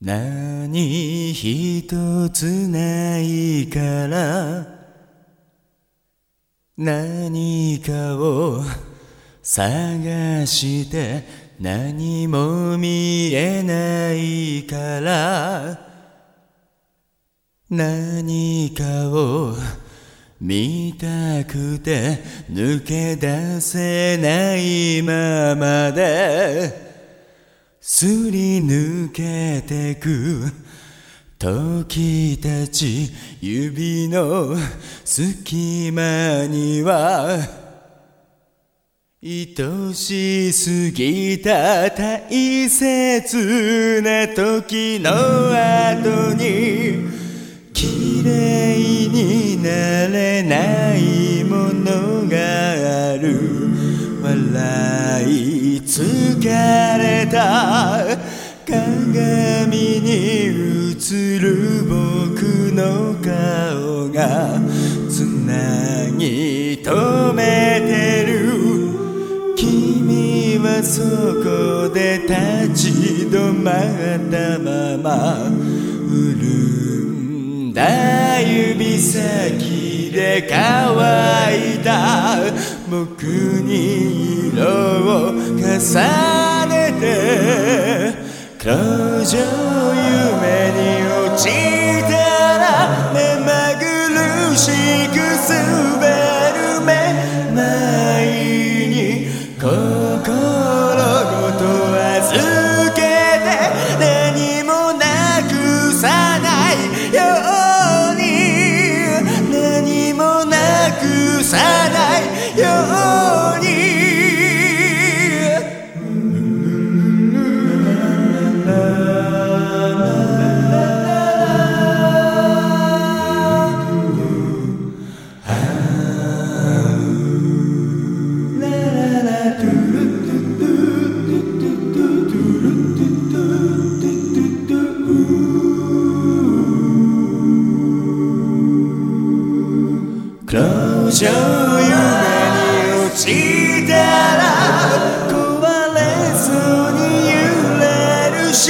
何一つないから何かを探して何も見えないから何かを見たくて抜け出せないままですり抜けてく。時たち指の隙間には愛しすぎた大切な時の後に綺麗になれない。る。笑い疲れた。鏡に映る僕の顔がつなぎ止めてる。君はそこで立ち止まったまま潤んだ指先で乾いた僕に色を重ねて彼女夢に落ちたら目まぐるしく滑る目前に心ごと預けて何もなくさないように何もなくさない路上夢に落ちたら壊れずに揺れるし